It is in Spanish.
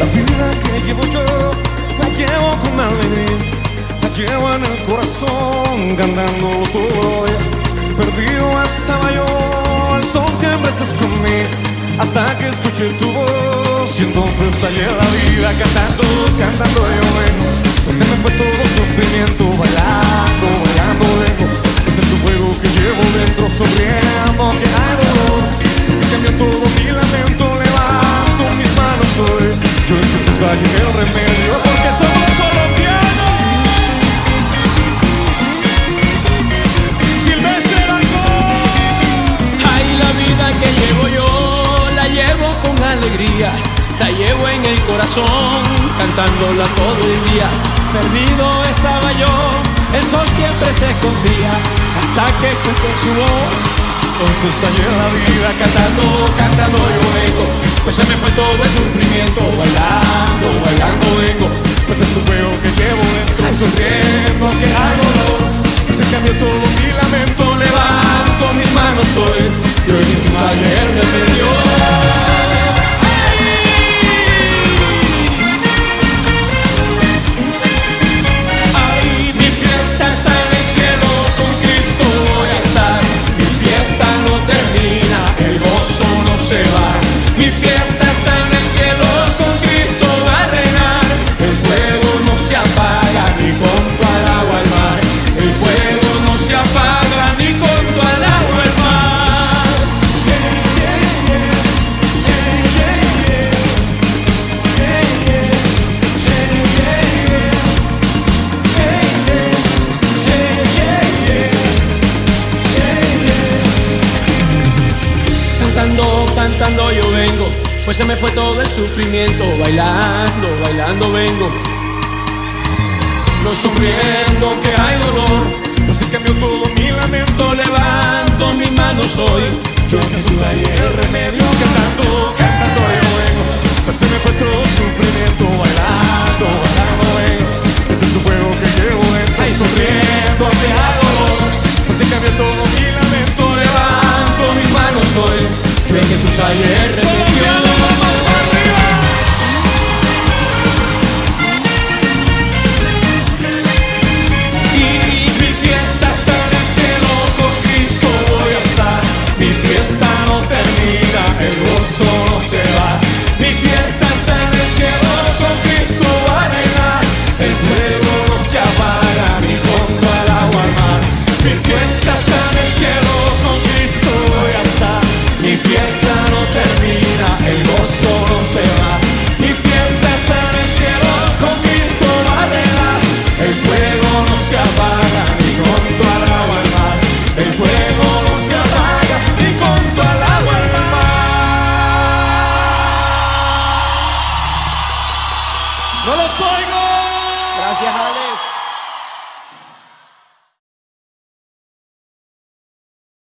La vida que llevo yo, la llevo con alegría, la llevo en el corazón, cantándolo todo. Perdido estaba yo, el sol siempre se escondía, hasta que escuché tu voz y entonces salí a la vida cantando, cantando yo vengo. Pues se me fue la llevo en el corazón, cantándola todo el día. Perdido estaba yo, el sol siempre se escondía, hasta que escuché su voz. Entonces salí en la vida cantando, cantando yo vengo Pues se me fue todo el sufrimiento Bailando, bailando vengo Pues es tu feo que llevo dentro Sonriendo que hay dolor Pues se cambió todo Cantando, cantando yo vengo, pues se me fue todo el sufrimiento, bailando, bailando vengo. No sonriendo que hay dolor, pues se cambió todo mi lamento, levanto mis manos hoy. Yo en Jesús hay el remedio, cantando, cantando yo vengo, pues se me fue todo sufrimiento, Yo